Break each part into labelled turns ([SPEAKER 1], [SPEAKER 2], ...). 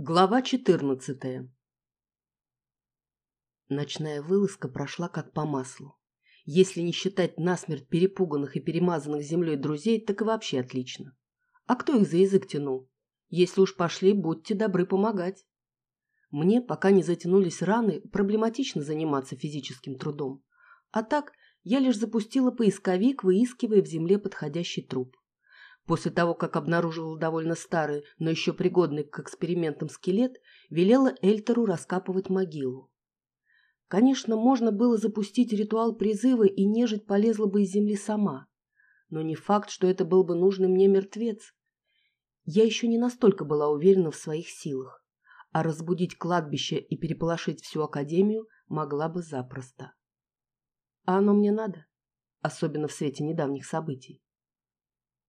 [SPEAKER 1] Глава 14 Ночная вылазка прошла как по маслу. Если не считать насмерть перепуганных и перемазанных землей друзей, так и вообще отлично. А кто их за язык тянул? Если уж пошли, будьте добры помогать. Мне, пока не затянулись раны, проблематично заниматься физическим трудом. А так, я лишь запустила поисковик, выискивая в земле подходящий труп. После того, как обнаруживал довольно старый, но еще пригодный к экспериментам скелет, велела Эльтеру раскапывать могилу. Конечно, можно было запустить ритуал призыва, и нежить полезла бы из земли сама. Но не факт, что это был бы нужный мне мертвец. Я еще не настолько была уверена в своих силах, а разбудить кладбище и переполошить всю Академию могла бы запросто. А оно мне надо, особенно в свете недавних событий.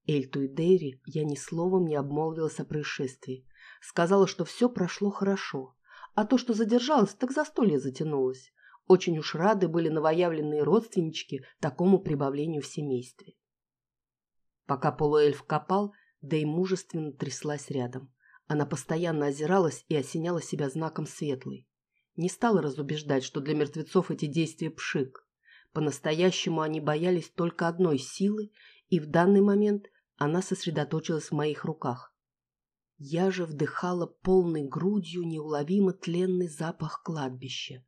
[SPEAKER 1] Эльту и Дейри я ни словом не обмолвилась о происшествии. Сказала, что все прошло хорошо. А то, что задержалась, так застолье затянулось. Очень уж рады были новоявленные родственнички такому прибавлению в семействе. Пока полуэльф копал, Дэй мужественно тряслась рядом. Она постоянно озиралась и осеняла себя знаком светлой. Не стала разубеждать, что для мертвецов эти действия пшик. По-настоящему они боялись только одной силы, и в данный момент она сосредоточилась в моих руках. Я же вдыхала полной грудью неуловимо тленный запах кладбища.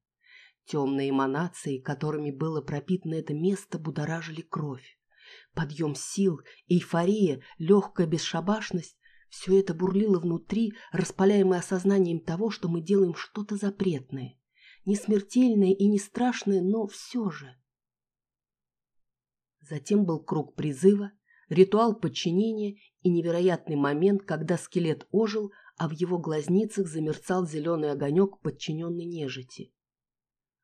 [SPEAKER 1] Темные эманации, которыми было пропитано это место, будоражили кровь. Подъем сил, эйфория, легкая бесшабашность — все это бурлило внутри, распаляемое осознанием того, что мы делаем что-то запретное. Не смертельное и не страшное, но все же. Затем был круг призыва, ритуал подчинения и невероятный момент, когда скелет ожил, а в его глазницах замерцал зеленый огонек подчиненной нежити.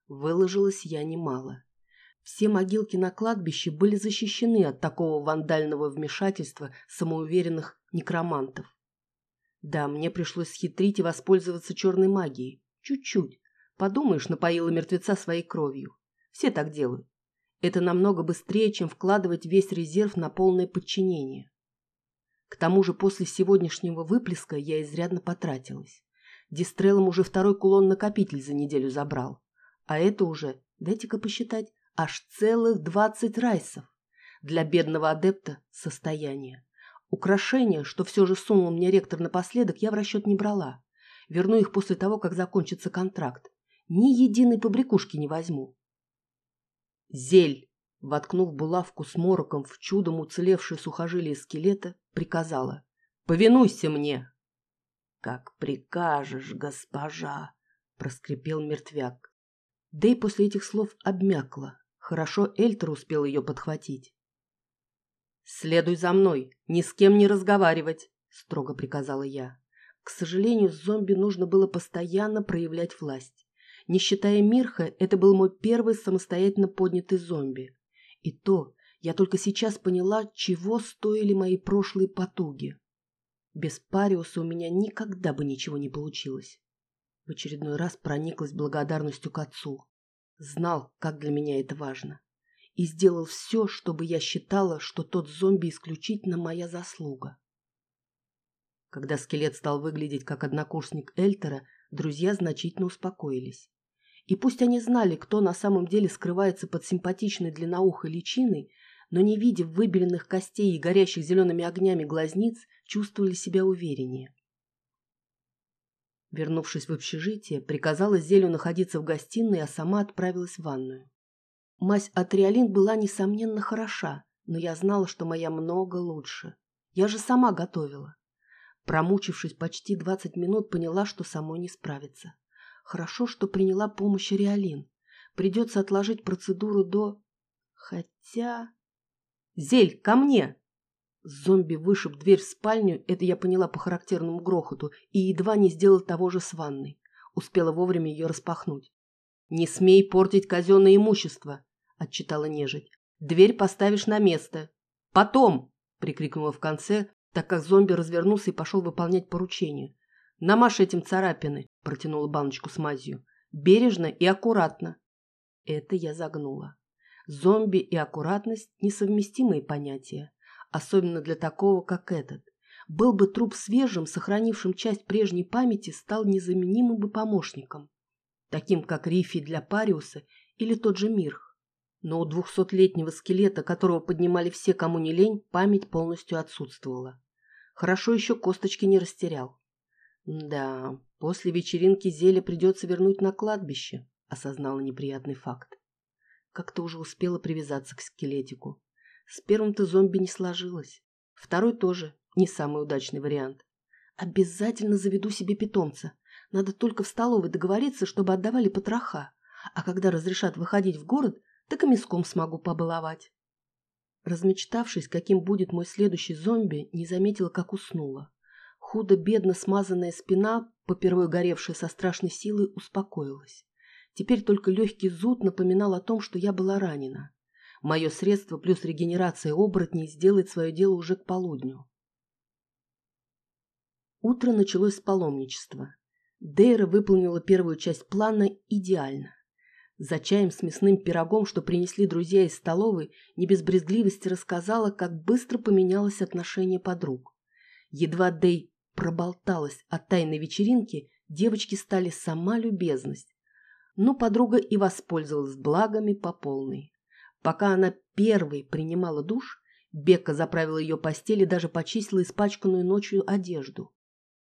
[SPEAKER 1] Выложилась я немало. Все могилки на кладбище были защищены от такого вандального вмешательства самоуверенных некромантов. Да, мне пришлось схитрить и воспользоваться черной магией. Чуть-чуть. Подумаешь, напоила мертвеца своей кровью. Все так делают. Это намного быстрее, чем вкладывать весь резерв на полное подчинение. К тому же после сегодняшнего выплеска я изрядно потратилась. Дистрелом уже второй кулон-накопитель за неделю забрал. А это уже, дайте-ка посчитать, аж целых двадцать райсов. Для бедного адепта состояние. Украшения, что все же сунул мне ректор напоследок, я в расчет не брала. Верну их после того, как закончится контракт. Ни единой побрякушки не возьму. Зель, воткнув булавку с мороком в чудом уцелевшее сухожилие скелета, приказала. «Повинуйся мне!» «Как прикажешь, госпожа!» — проскрипел мертвяк. Дэй после этих слов обмякла. Хорошо Эльтер успел ее подхватить. «Следуй за мной, ни с кем не разговаривать!» — строго приказала я. К сожалению, зомби нужно было постоянно проявлять власть. Не считая Мирха, это был мой первый самостоятельно поднятый зомби. И то я только сейчас поняла, чего стоили мои прошлые потуги. Без Париуса у меня никогда бы ничего не получилось. В очередной раз прониклась благодарностью к отцу. Знал, как для меня это важно. И сделал все, чтобы я считала, что тот зомби исключительно моя заслуга. Когда скелет стал выглядеть как однокурсник Эльтера, друзья значительно успокоились. И пусть они знали, кто на самом деле скрывается под симпатичной длинноухой личиной, но не видя выбеленных костей и горящих зелеными огнями глазниц, чувствовали себя увереннее. Вернувшись в общежитие, приказала Зелю находиться в гостиной, а сама отправилась в ванную. Мазь Атриолин была, несомненно, хороша, но я знала, что моя много лучше. Я же сама готовила. Промучившись почти двадцать минут, поняла, что самой не справиться. Хорошо, что приняла помощь Реалин. Придется отложить процедуру до... Хотя... «Зель, ко мне!» Зомби вышиб дверь в спальню, это я поняла по характерному грохоту, и едва не сделал того же с ванной. Успела вовремя ее распахнуть. «Не смей портить казенное имущество!» — отчитала нежить. «Дверь поставишь на место!» «Потом!» — прикрикнула в конце, так как зомби развернулся и пошел выполнять поручение. «Намажь этим царапины», – протянула баночку с мазью. «Бережно и аккуратно». Это я загнула. Зомби и аккуратность – несовместимые понятия, особенно для такого, как этот. Был бы труп свежим, сохранившим часть прежней памяти, стал незаменимым бы помощником, таким как Рифи для Париуса или тот же Мирх. Но у двухсотлетнего скелета, которого поднимали все, кому не лень, память полностью отсутствовала. Хорошо еще косточки не растерял. Да, после вечеринки зелье придется вернуть на кладбище, осознала неприятный факт. Как-то уже успела привязаться к скелетику. С первым-то зомби не сложилось. Второй тоже не самый удачный вариант. Обязательно заведу себе питомца. Надо только в столовой договориться, чтобы отдавали потроха. А когда разрешат выходить в город, так и мяском смогу побаловать. Размечтавшись, каким будет мой следующий зомби, не заметила, как уснула. Худо-бедно смазанная спина, попервой горевшая со страшной силой, успокоилась. Теперь только легкий зуд напоминал о том, что я была ранена. Мое средство плюс регенерация оборотней сделает свое дело уже к полудню. Утро началось с паломничества. Дейра выполнила первую часть плана идеально. За чаем с мясным пирогом, что принесли друзья из столовой, не без брезгливости рассказала, как быстро поменялось отношение подруг. Едва Дей проболталась о тайной вечеринке, девочки стали сама любезность. Но подруга и воспользовалась благами по полной. Пока она первой принимала душ, Бекка заправила ее постель и даже почистила испачканную ночью одежду.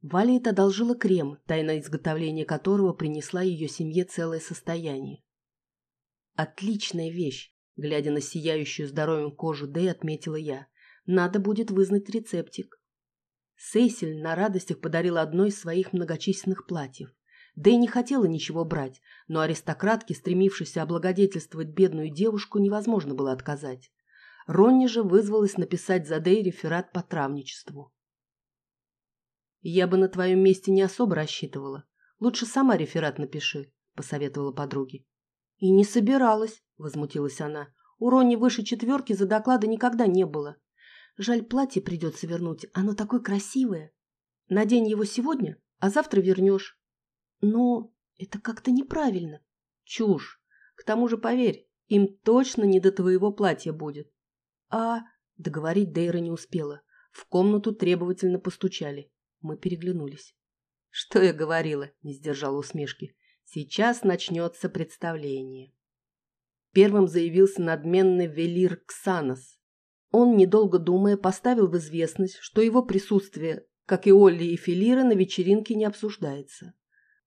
[SPEAKER 1] Валет одолжила крем, тайна изготовления которого принесла ее семье целое состояние. «Отличная вещь!» — глядя на сияющую здоровьем кожу Дэй, отметила я. «Надо будет вызнать рецептик». Сейсель на радостях подарила одно из своих многочисленных платьев. Да и не хотела ничего брать, но аристократке, стремившейся облагодетельствовать бедную девушку, невозможно было отказать. Ронни же вызвалась написать за Дэй реферат по травничеству. «Я бы на твоем месте не особо рассчитывала. Лучше сама реферат напиши», — посоветовала подруге. «И не собиралась», — возмутилась она. «У Ронни выше четверки за доклады никогда не было. Жаль, платье придется вернуть, оно такое красивое. Надень его сегодня, а завтра вернешь. Но это как-то неправильно. Чушь. К тому же, поверь, им точно не до твоего платья будет. А... Договорить Дейра не успела. В комнату требовательно постучали. Мы переглянулись. Что я говорила, не сдержала усмешки. Сейчас начнется представление. Первым заявился надменный Велир Ксанос. Он, недолго думая, поставил в известность, что его присутствие, как и Олли и Филира, на вечеринке не обсуждается.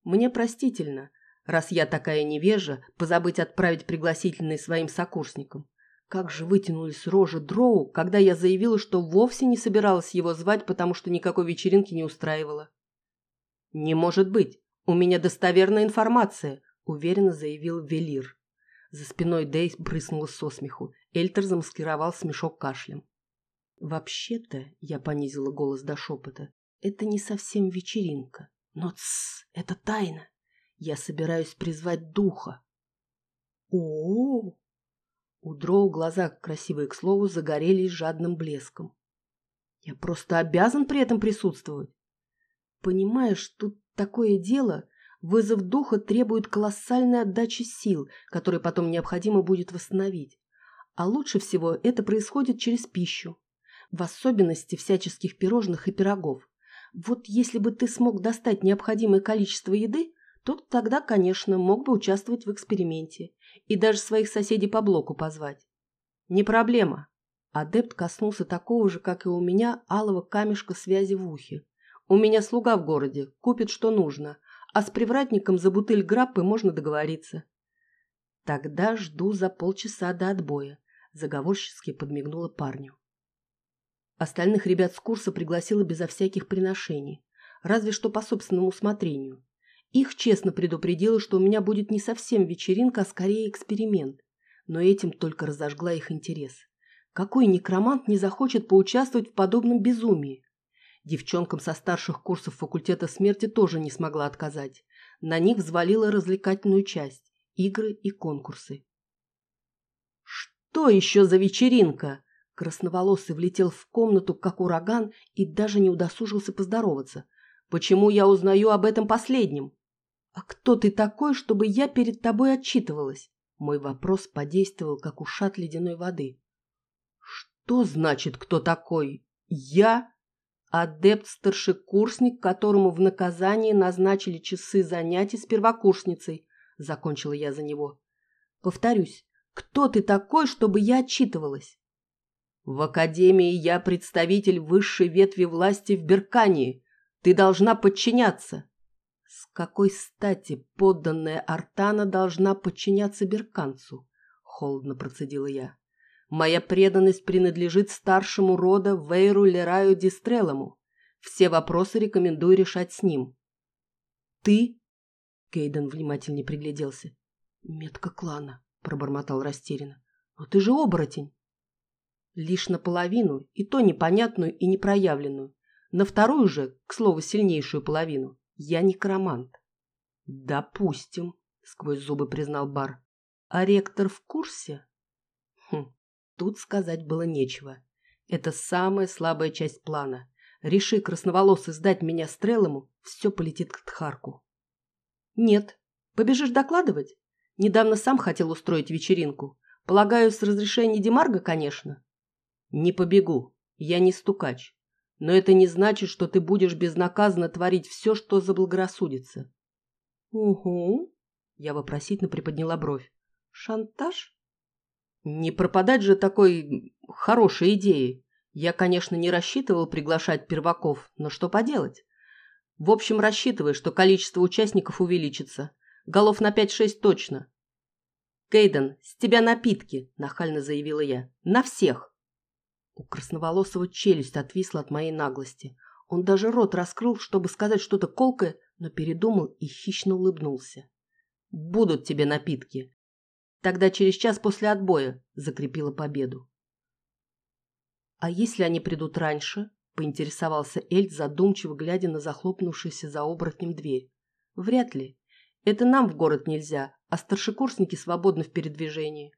[SPEAKER 1] Мне простительно, раз я такая невежа, позабыть отправить пригласительные своим сокурсникам. Как же вытянулись рожи Дроу, когда я заявила, что вовсе не собиралась его звать, потому что никакой вечеринки не устраивала. «Не может быть! У меня достоверная информация!» – уверенно заявил Велир. За спиной Дейс брыснула со смеху. Эльтер замаскировал смешок кашлем. «Вообще-то», — я понизила голос до шепота, — «это не совсем вечеринка. Но тссс, это тайна. Я собираюсь призвать духа. О, -о, -о, У Дроу глаза, красивые к слову, загорелись жадным блеском. Я просто обязан при этом присутствовать. Понимаешь, тут такое дело, вызов духа требует колоссальной отдачи сил, которые потом необходимо будет восстановить. А лучше всего это происходит через пищу, в особенности всяческих пирожных и пирогов. Вот если бы ты смог достать необходимое количество еды, то тогда, конечно, мог бы участвовать в эксперименте и даже своих соседей по блоку позвать. Не проблема. Адепт коснулся такого же, как и у меня, алого камешка связи в ухе. У меня слуга в городе, купит что нужно, а с привратником за бутыль граппы можно договориться. Тогда жду за полчаса до отбоя, заговорчески подмигнула парню. Остальных ребят с курса пригласила безо всяких приношений, разве что по собственному усмотрению. Их честно предупредила, что у меня будет не совсем вечеринка, а скорее эксперимент, но этим только разожгла их интерес. Какой некромант не захочет поучаствовать в подобном безумии? Девчонкам со старших курсов факультета смерти тоже не смогла отказать. На них взвалила развлекательную часть – игры и конкурсы. «Что еще за вечеринка?» Красноволосый влетел в комнату, как ураган, и даже не удосужился поздороваться. «Почему я узнаю об этом последнем?» «А кто ты такой, чтобы я перед тобой отчитывалась?» Мой вопрос подействовал, как ушат ледяной воды. «Что значит «кто такой»? Я?» Адепт-старшекурсник, которому в наказание назначили часы занятий с первокурсницей, закончила я за него. Повторюсь, кто ты такой, чтобы я отчитывалась? В академии я представитель высшей ветви власти в Беркании. Ты должна подчиняться. С какой стати подданная Артана должна подчиняться берканцу? Холодно процедила я. Моя преданность принадлежит старшему рода Вейру Лераю Дистрелому. Все вопросы рекомендую решать с ним. Ты? Кейден внимательнее пригляделся. Метка клана, пробормотал растерянно. Но ты же оборотень. Лишь наполовину, и то непонятную и непроявленную. На вторую же, к слову, сильнейшую половину, я некромант. Допустим, сквозь зубы признал Бар. А ректор в курсе? Хм, тут сказать было нечего. Это самая слабая часть плана. Реши красноволосый сдать меня стрелому, все полетит к Тхарку. Нет. Побежишь докладывать? Недавно сам хотел устроить вечеринку. Полагаю, с разрешения Демарга, конечно. Не побегу, я не стукач. Но это не значит, что ты будешь безнаказанно творить все, что заблагорассудится. Угу. Я вопросительно приподняла бровь. Шантаж? Не пропадать же такой хорошей идеей. Я, конечно, не рассчитывал приглашать перваков, но что поделать? В общем, рассчитывай, что количество участников увеличится. Голов на 5-6 точно. Кейден, с тебя напитки, нахально заявила я. На всех. У красноволосого челюсть отвисла от моей наглости. Он даже рот раскрыл, чтобы сказать что-то колкое, но передумал и хищно улыбнулся. «Будут тебе напитки. Тогда через час после отбоя», — закрепила победу. «А если они придут раньше?» — поинтересовался Эльд, задумчиво глядя на захлопнувшуюся за оборотнем дверь. «Вряд ли. Это нам в город нельзя, а старшекурсники свободны в передвижении.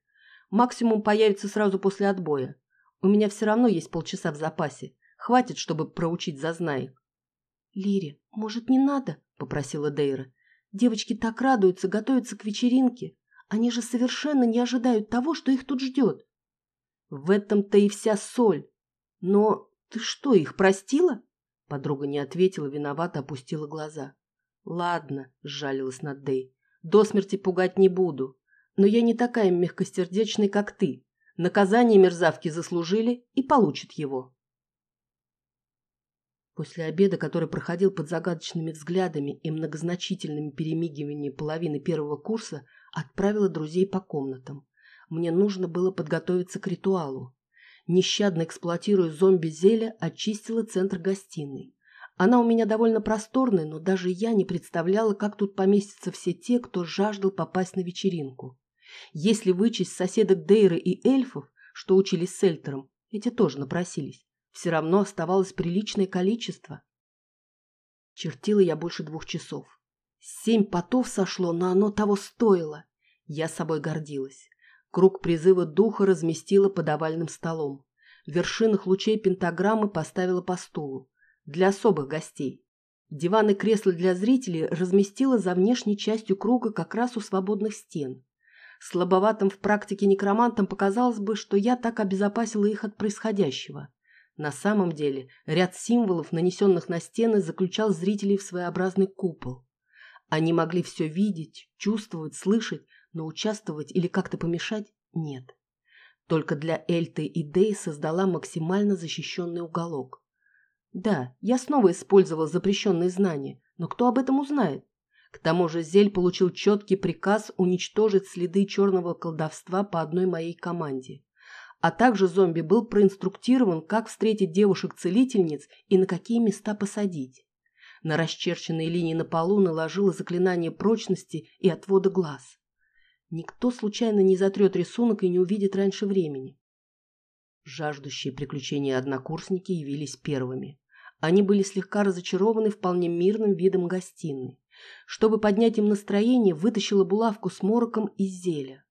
[SPEAKER 1] Максимум появится сразу после отбоя. У меня все равно есть полчаса в запасе. Хватит, чтобы проучить зазнаек. «Лире, может, не надо?» – попросила Дейра. «Девочки так радуются, готовятся к вечеринке. Они же совершенно не ожидают того, что их тут ждет». «В этом-то и вся соль. Но ты что, их простила?» Подруга не ответила, виновато опустила глаза. «Ладно», – сжалилась над Дей. «До смерти пугать не буду. Но я не такая мягкосердечная, как ты. Наказание мерзавки заслужили и получат его. После обеда, который проходил под загадочными взглядами и многозначительными перемигиваниями половины первого курса, отправила друзей по комнатам. Мне нужно было подготовиться к ритуалу. Нещадно эксплуатируя зомби-зелья, очистила центр гостиной. Она у меня довольно просторная, но даже я не представляла, как тут поместятся все те, кто жаждал попасть на вечеринку. Если вычесть соседок Дейры и эльфов, что учились с Эльтером, эти тоже напросились, все равно оставалось приличное количество. Чертила я больше двух часов. Семь потов сошло, но оно того стоило. Я собой гордилась. Круг призыва духа разместила под овальным столом. В вершинах лучей пентаграммы поставила по стулу. Для особых гостей. Диван и кресло для зрителей разместила за внешней частью круга как раз у свободных стен. Слабоватым в практике некромантам показалось бы, что я так обезопасила их от происходящего. На самом деле, ряд символов, нанесенных на стены, заключал зрителей в своеобразный купол. Они могли все видеть, чувствовать, слышать, но участвовать или как-то помешать – нет. Только для Эльты и Дей создала максимально защищенный уголок. Да, я снова использовала запрещенные знания, но кто об этом узнает? К тому же Зель получил четкий приказ уничтожить следы черного колдовства по одной моей команде. А также зомби был проинструктирован, как встретить девушек-целительниц и на какие места посадить. На расчерченные линии на полу наложила заклинание прочности и отвода глаз. Никто случайно не затрет рисунок и не увидит раньше времени. Жаждущие приключения однокурсники явились первыми. Они были слегка разочарованы вполне мирным видом гостиной. Чтобы поднять им настроение, вытащила булавку с мороком из зеля.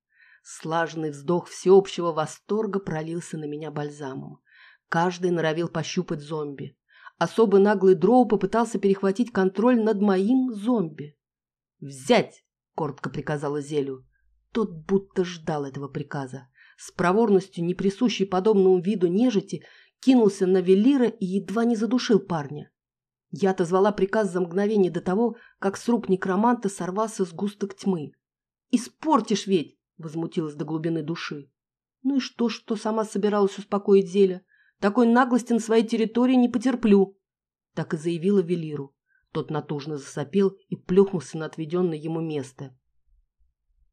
[SPEAKER 1] Слаженный вздох всеобщего восторга пролился на меня бальзамом. Каждый норовил пощупать зомби. Особый наглый дроу попытался перехватить контроль над моим зомби. «Взять!» — коротко приказала Зелю. Тот будто ждал этого приказа. С проворностью, не присущей подобному виду нежити, кинулся на Велира и едва не задушил парня. Я отозвала приказ за мгновение до того, как с рук некроманта сорвался сгусток тьмы. «Испортишь ведь!» — возмутилась до глубины души. «Ну и что, что сама собиралась успокоить Зеля? Такой наглости на своей территории не потерплю!» Так и заявила Велиру. Тот натужно засопел и плюхнулся на отведенное ему место.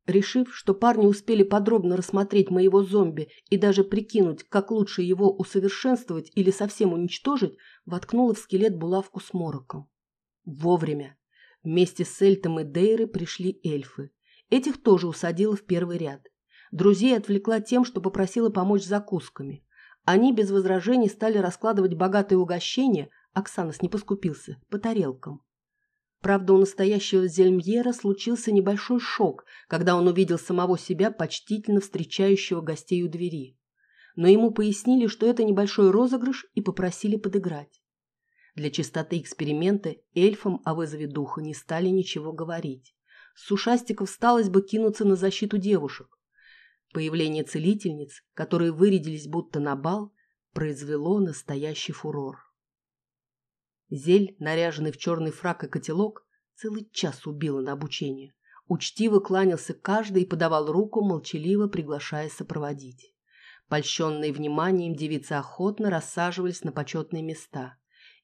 [SPEAKER 1] Решив, что парни успели подробно рассмотреть моего зомби и даже прикинуть, как лучше его усовершенствовать или совсем уничтожить, воткнула в скелет булавку с мороком. Вовремя. Вместе с Эльтом и Дейрой пришли эльфы. Этих тоже усадила в первый ряд. Друзей отвлекла тем, что попросила помочь закусками. Они без возражений стали раскладывать богатые угощения, Оксанос не поскупился, по тарелкам. Правда, у настоящего Зельмьера случился небольшой шок, когда он увидел самого себя, почтительно встречающего гостей у двери. Но ему пояснили, что это небольшой розыгрыш, и попросили подыграть. Для чистоты эксперимента эльфам о вызове духа не стали ничего говорить. С ушастиков сталось бы кинуться на защиту девушек. Появление целительниц, которые вырядились будто на бал, произвело настоящий фурор. Зель, наряженный в черный фрак и котелок, целый час убила на обучение. Учтиво кланялся каждый и подавал руку, молчаливо приглашая сопроводить. Польщенные вниманием девицы охотно рассаживались на почетные места.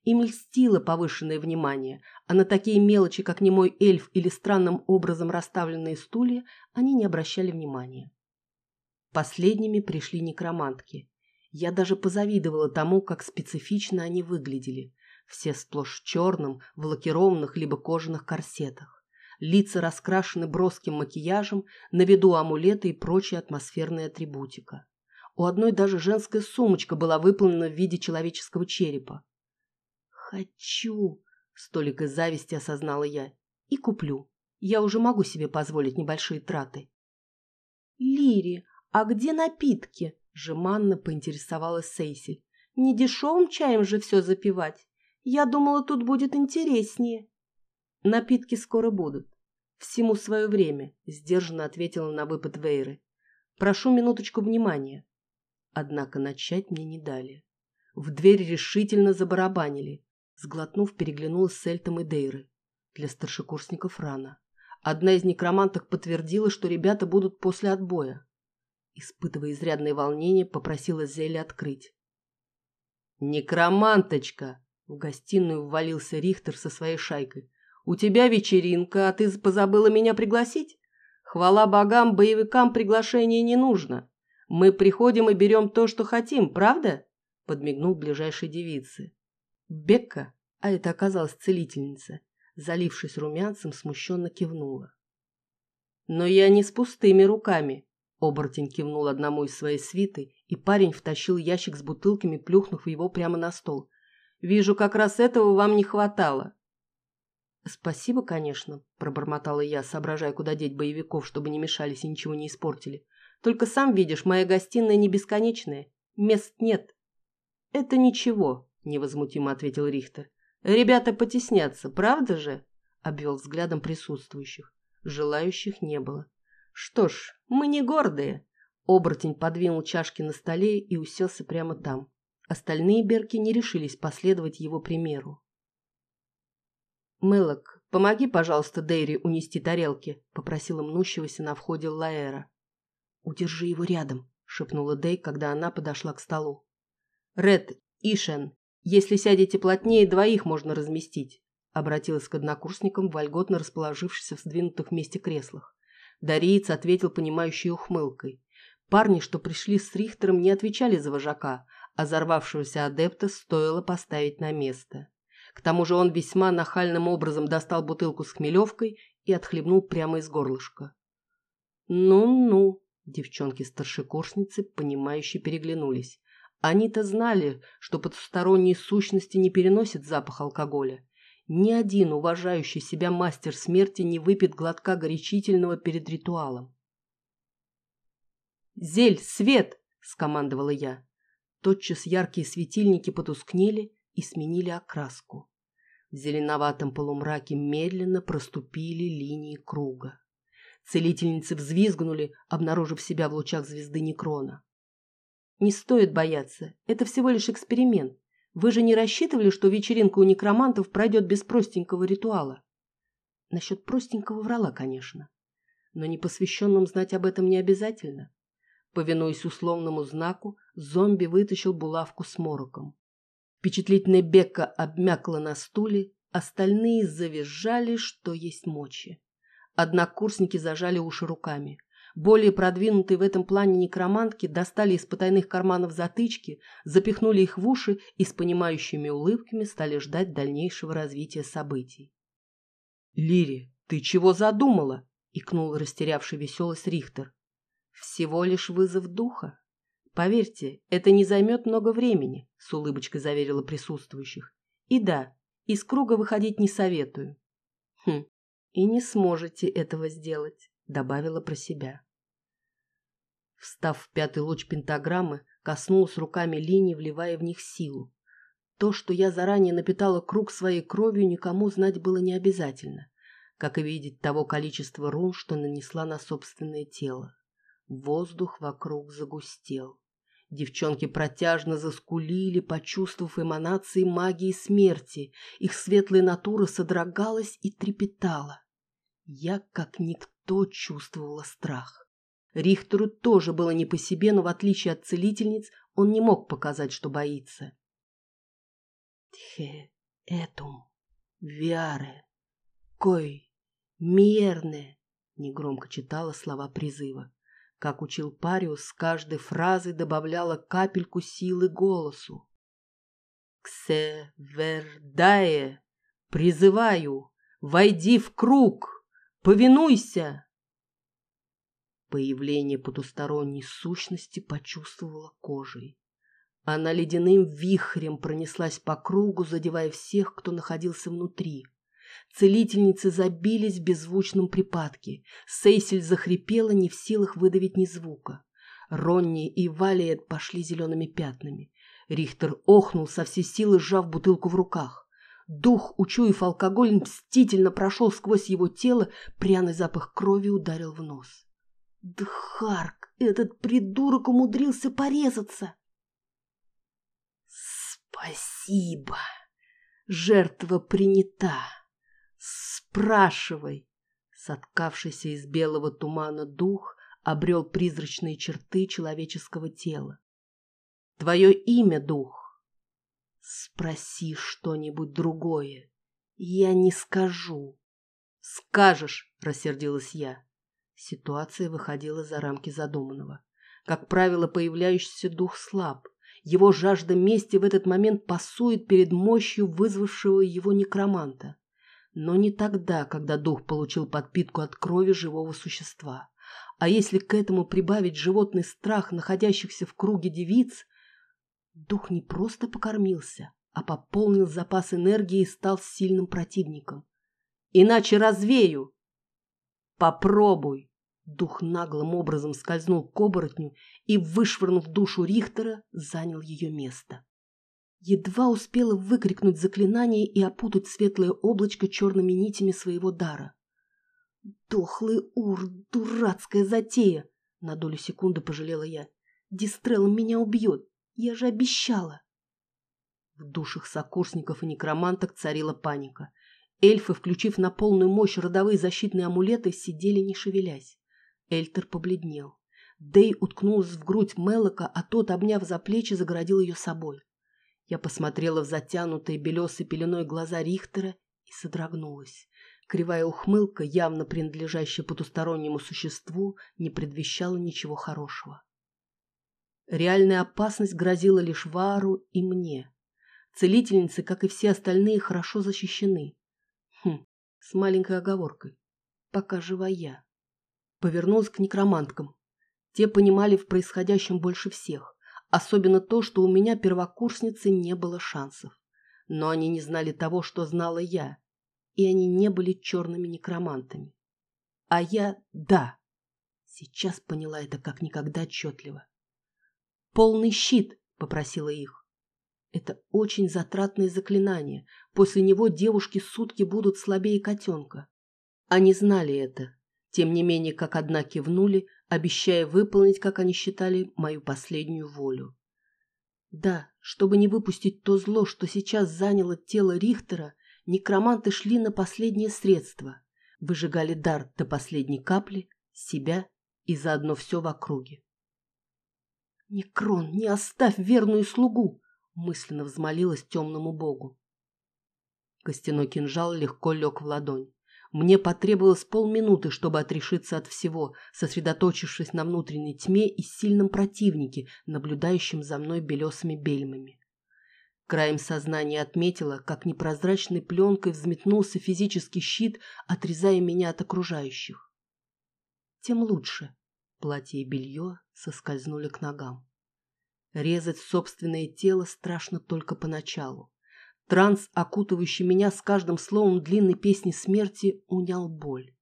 [SPEAKER 1] Им льстило повышенное внимание, а на такие мелочи, как немой эльф или странным образом расставленные стулья, они не обращали внимания. Последними пришли некромантки. Я даже позавидовала тому, как специфично они выглядели все сплошь черным, в лакированных либо кожаных корсетах. Лица раскрашены броским макияжем, на виду амулеты и прочая атмосферная атрибутика. У одной даже женская сумочка была выполнена в виде человеческого черепа. «Хочу!» — столикой зависти осознала я. «И куплю. Я уже могу себе позволить небольшие траты». «Лири, а где напитки?» — жеманно поинтересовалась Сейсель. «Не дешевым чаем же все запивать?» Я думала, тут будет интереснее. Напитки скоро будут. Всему свое время, сдержанно ответила на выпад Вейры. Прошу минуточку внимания. Однако начать мне не дали. В дверь решительно забарабанили. Сглотнув, переглянулась с Эльтом и Дейры. Для старшекурсников рано. Одна из некроманток подтвердила, что ребята будут после отбоя. Испытывая изрядное волнение, попросила Зеля открыть. «Некроманточка!» В гостиную ввалился Рихтер со своей шайкой. «У тебя вечеринка, а ты позабыла меня пригласить? Хвала богам, боевикам приглашение не нужно. Мы приходим и берем то, что хотим, правда?» Подмигнул ближайшей девице. Бекка, а это оказалась целительница, залившись румянцем, смущенно кивнула. «Но я не с пустыми руками», — оборотень кивнул одному из своей свиты, и парень втащил ящик с бутылками, плюхнув его прямо на стол. Вижу, как раз этого вам не хватало. Спасибо, конечно, пробормотала я, соображая, куда деть боевиков, чтобы не мешались и ничего не испортили. Только сам видишь, моя гостиная не бесконечная. Мест нет. Это ничего, невозмутимо ответил Рихтер. Ребята потеснятся, правда же? Обвел взглядом присутствующих. Желающих не было. Что ж, мы не гордые. Оборотень подвинул чашки на столе и уселся прямо там. Остальные берки не решились последовать его примеру. «Мелок, помоги, пожалуйста, Дейри унести тарелки», — попросила мнущегося на входе Лаэра. «Удержи его рядом», — шепнула Дей, когда она подошла к столу. «Ред, Ишен, если сядете плотнее, двоих можно разместить», — обратилась к однокурсникам, вольготно расположившись в сдвинутых вместе креслах. Дариец ответил понимающей ухмылкой. Парни, что пришли с Рихтером, не отвечали за вожака, а взорвавшегося адепта стоило поставить на место. К тому же он весьма нахальным образом достал бутылку с хмелевкой и отхлебнул прямо из горлышка. «Ну-ну», — девчонки-старшекурсницы, понимающе переглянулись. Они-то знали, что потусторонние сущности не переносят запах алкоголя. Ни один уважающий себя мастер смерти не выпьет глотка горячительного перед ритуалом. «Зель, свет!» — скомандовала я. Тотчас яркие светильники потускнели и сменили окраску. В зеленоватом полумраке медленно проступили линии круга. Целительницы взвизгнули, обнаружив себя в лучах звезды Некрона. Не стоит бояться. Это всего лишь эксперимент. Вы же не рассчитывали, что вечеринка у некромантов пройдет без простенького ритуала? Насчет простенького врала, конечно. Но непосвященным знать об этом не обязательно. Повинуясь условному знаку, зомби вытащил булавку с мороком. Впечатлительная Бекка обмякла на стуле, остальные завизжали, что есть мочи. Однокурсники зажали уши руками. Более продвинутые в этом плане некромантки достали из потайных карманов затычки, запихнули их в уши и с понимающими улыбками стали ждать дальнейшего развития событий. «Лири, ты чего задумала?» — икнул растерявший веселость Рихтер. «Всего лишь вызов духа. Поверьте, это не займет много времени», — с улыбочкой заверила присутствующих. «И да, из круга выходить не советую». «Хм, и не сможете этого сделать», — добавила про себя. Встав в пятый луч пентаграммы, коснулась руками линий, вливая в них силу. То, что я заранее напитала круг своей кровью, никому знать было не обязательно, как и видеть того количества рун, что нанесла на собственное тело. Воздух вокруг загустел. Девчонки протяжно заскулили, почувствовав эманации магии смерти. Их светлая натура содрогалась и трепетала. Я, как никто, чувствовала страх. Рихтеру тоже было не по себе, но в отличие от целительниц, он не мог показать, что боится. «Тхе этум, виаре, кой, миерне», — негромко читала слова призыва. Как учил Париус, с каждой фразой добавляла капельку силы голосу. «Ксе вердае, призываю, войди в круг, повинуйся!» Появление потусторонней сущности почувствовала кожей. Она ледяным вихрем пронеслась по кругу, задевая всех, кто находился внутри. Целительницы забились в беззвучном припадке. Сейсель захрипела, не в силах выдавить ни звука. Ронни и Валиет пошли зелеными пятнами. Рихтер охнул со всей силы, сжав бутылку в руках. Дух, учуяв алкоголь, мстительно прошел сквозь его тело, пряный запах крови ударил в нос. Дхарк, этот придурок умудрился порезаться. Спасибо. Жертва принята. Спрашивай. Соткавшийся из белого тумана дух обрел призрачные черты человеческого тела. Твое имя, дух. Спроси что-нибудь другое. Я не скажу. Скажешь, рассердилась я. Ситуация выходила за рамки задуманного. Как правило, появляющийся дух слаб. Его жажда мести в этот момент пасует перед мощью вызвавшего его некроманта. Но не тогда, когда дух получил подпитку от крови живого существа. А если к этому прибавить животный страх находящихся в круге девиц, дух не просто покормился, а пополнил запас энергии и стал сильным противником. «Иначе развею!» «Попробуй!» Дух наглым образом скользнул к оборотню и, вышвырнув душу Рихтера, занял ее место. Едва успела выкрикнуть заклинание и опутать светлое облачко черными нитями своего дара. «Дохлый ур, дурацкая затея!» На долю секунды пожалела я. «Дистрелл меня убьет! Я же обещала!» В душах сокурсников и некроманток царила паника. Эльфы, включив на полную мощь родовые защитные амулеты, сидели не шевелясь. Эльтер побледнел. Дэй уткнулась в грудь Мелока, а тот, обняв за плечи, загородил ее собой. Я посмотрела в затянутые белесой пеленой глаза Рихтера и содрогнулась. Кривая ухмылка, явно принадлежащая потустороннему существу, не предвещала ничего хорошего. Реальная опасность грозила лишь Вару и мне. Целительницы, как и все остальные, хорошо защищены. Хм, с маленькой оговоркой. Пока жива я повернулась к некроманткам. Те понимали в происходящем больше всех, особенно то, что у меня первокурсницы не было шансов. Но они не знали того, что знала я, и они не были черными некромантами. А я – да. Сейчас поняла это как никогда отчетливо. «Полный щит!» – попросила их. Это очень затратное заклинание. После него девушки сутки будут слабее котенка. Они знали это, тем не менее, как одна кивнули, обещая выполнить, как они считали, мою последнюю волю. Да, чтобы не выпустить то зло, что сейчас заняло тело Рихтера, некроманты шли на последнее средство, выжигали дар до последней капли, себя и заодно все в округе. «Некрон, не оставь верную слугу!» мысленно взмолилась темному богу. Костяной кинжал легко лег в ладонь. Мне потребовалось полминуты, чтобы отрешиться от всего, сосредоточившись на внутренней тьме и сильном противнике, наблюдающем за мной белесыми бельмами. Краем сознания отметила, как непрозрачной пленкой взметнулся физический щит, отрезая меня от окружающих. Тем лучше. Платье и белье соскользнули к ногам. Резать собственное тело страшно только поначалу. Транс, окутывающий меня с каждым словом длинной песни смерти, унял боль.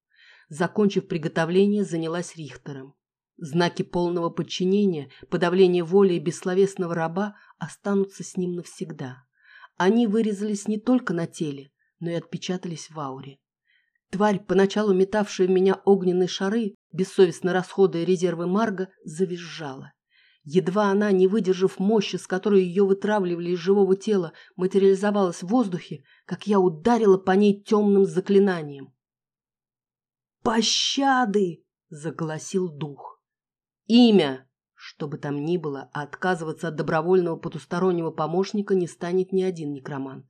[SPEAKER 1] Закончив приготовление, занялась Рихтером. Знаки полного подчинения, подавления воли и бессловесного раба останутся с ним навсегда. Они вырезались не только на теле, но и отпечатались в ауре. Тварь, поначалу метавшая в меня огненные шары, бессовестно расходуя резервы Марга, завизжала. Едва она, не выдержав мощи, с которой ее вытравливали из живого тела, материализовалась в воздухе, как я ударила по ней темным заклинанием. «Пощады!» — заголосил дух. «Имя!» Что бы там ни было, а отказываться от добровольного потустороннего помощника не станет ни один некромант.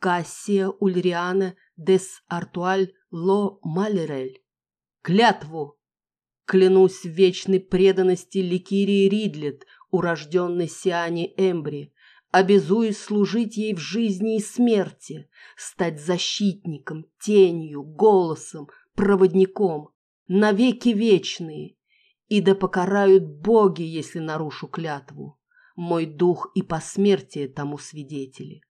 [SPEAKER 1] Кассия Ульриана дес Артуаль Ло Малерель. Клятву! Клянусь вечной преданности Ликирии Ридлет, урожденной Сиане Эмбри, обязуюсь служить ей в жизни и смерти, стать защитником, тенью, голосом, проводником, навеки вечные, и да покарают боги, если нарушу клятву. Мой дух и посмертие тому свидетели.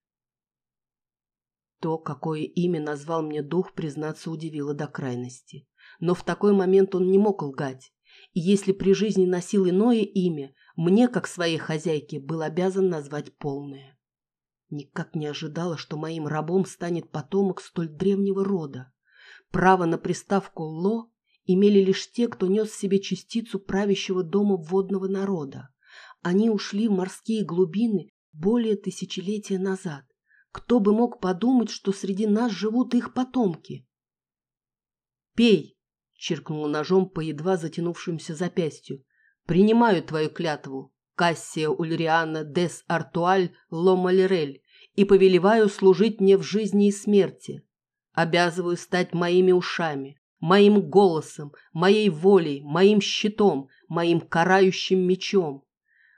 [SPEAKER 1] То, какое имя назвал мне дух, признаться, удивило до крайности но в такой момент он не мог лгать. И если при жизни носил иное имя, мне, как своей хозяйке, был обязан назвать полное. Никак не ожидала, что моим рабом станет потомок столь древнего рода. Право на приставку «ло» имели лишь те, кто нес в себе частицу правящего дома водного народа. Они ушли в морские глубины более тысячелетия назад. Кто бы мог подумать, что среди нас живут их потомки? «Пей!» Чиркнула ножом по едва затянувшемуся запястью. «Принимаю твою клятву, Кассия Ульриана дес Артуаль Ломалерель, и повелеваю служить мне в жизни и смерти. Обязываю стать моими ушами, моим голосом, моей волей, моим щитом, моим карающим мечом.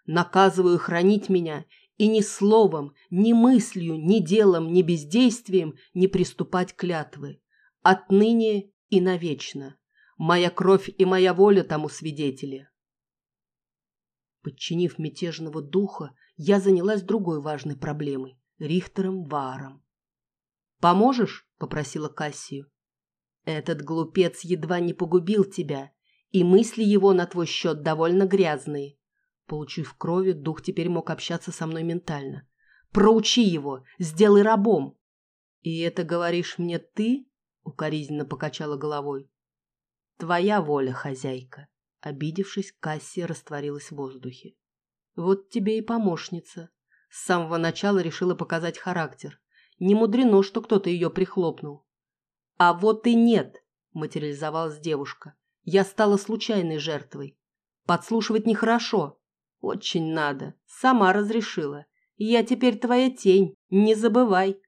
[SPEAKER 1] Наказываю хранить меня и ни словом, ни мыслью, ни делом, ни бездействием не приступать клятвы. Отныне и навечно. Моя кровь и моя воля тому свидетели. Подчинив мятежного духа, я занялась другой важной проблемой — Рихтером Вааром. «Поможешь?» — попросила Кассию. «Этот глупец едва не погубил тебя, и мысли его на твой счет довольно грязные. Получив крови, дух теперь мог общаться со мной ментально. Проучи его, сделай рабом!» «И это говоришь мне ты?» — укоризненно покачала головой. Твоя воля, хозяйка. Обидевшись, Кассия растворилась в воздухе. Вот тебе и помощница. С самого начала решила показать характер. Не мудрено, что кто-то ее прихлопнул. А вот и нет, материализовалась девушка. Я стала случайной жертвой. Подслушивать нехорошо. Очень надо. Сама разрешила. Я теперь твоя тень. Не забывай.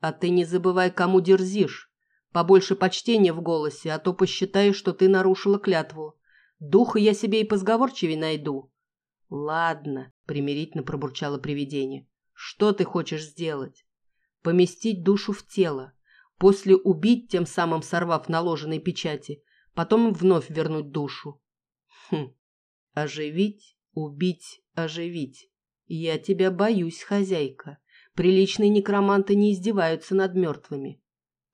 [SPEAKER 1] А ты не забывай, кому дерзишь. Побольше почтения в голосе, а то посчитаешь, что ты нарушила клятву. Духа я себе и позговорчивее найду. Ладно, примирительно пробурчало привидение. Что ты хочешь сделать? Поместить душу в тело, после убить, тем самым сорвав наложенные печати, потом вновь вернуть душу. Хм, оживить, убить, оживить. Я тебя боюсь, хозяйка. Приличные некроманты не издеваются над мертвыми.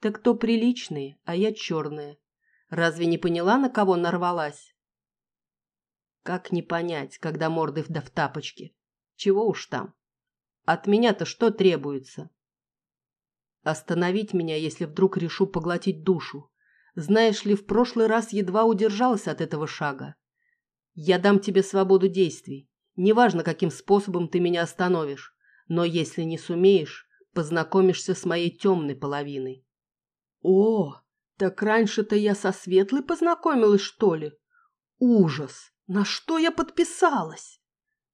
[SPEAKER 1] Так то приличные, а я черная. Разве не поняла, на кого нарвалась? Как не понять, когда морды да в тапочке? Чего уж там? От меня-то что требуется? Остановить меня, если вдруг решу поглотить душу. Знаешь ли, в прошлый раз едва удержалась от этого шага. Я дам тебе свободу действий. Неважно, каким способом ты меня остановишь. Но если не сумеешь, познакомишься с моей темной половиной. О, так раньше-то я со светлой познакомилась, что ли? Ужас! На что я подписалась?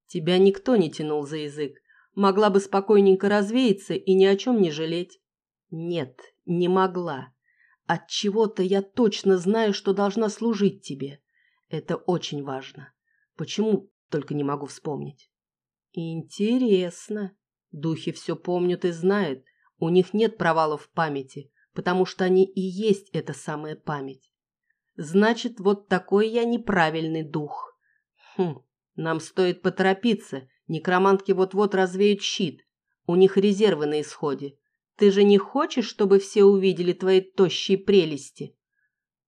[SPEAKER 1] Тебя никто не тянул за язык. Могла бы спокойненько развеяться и ни о чем не жалеть. Нет, не могла. От чего-то я точно знаю, что должна служить тебе. Это очень важно. Почему, только не могу вспомнить. Интересно. Духи все помнят и знают. У них нет провалов в памяти, потому что они и есть эта самая память. Значит, вот такой я неправильный дух. Хм, нам стоит поторопиться. Некромантки вот-вот развеют щит. У них резервы на исходе. Ты же не хочешь, чтобы все увидели твои тощие прелести?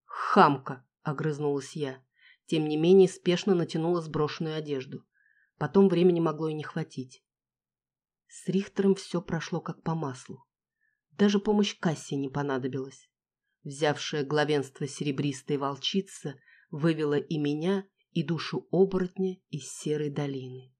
[SPEAKER 1] Хамка, огрызнулась я. Тем не менее, спешно натянула сброшенную одежду. Потом времени могло и не хватить. С Рихтером все прошло как по маслу. Даже помощь Кассе не понадобилась. Взявшая главенство серебристой волчица вывела и меня, и душу оборотня из серой долины.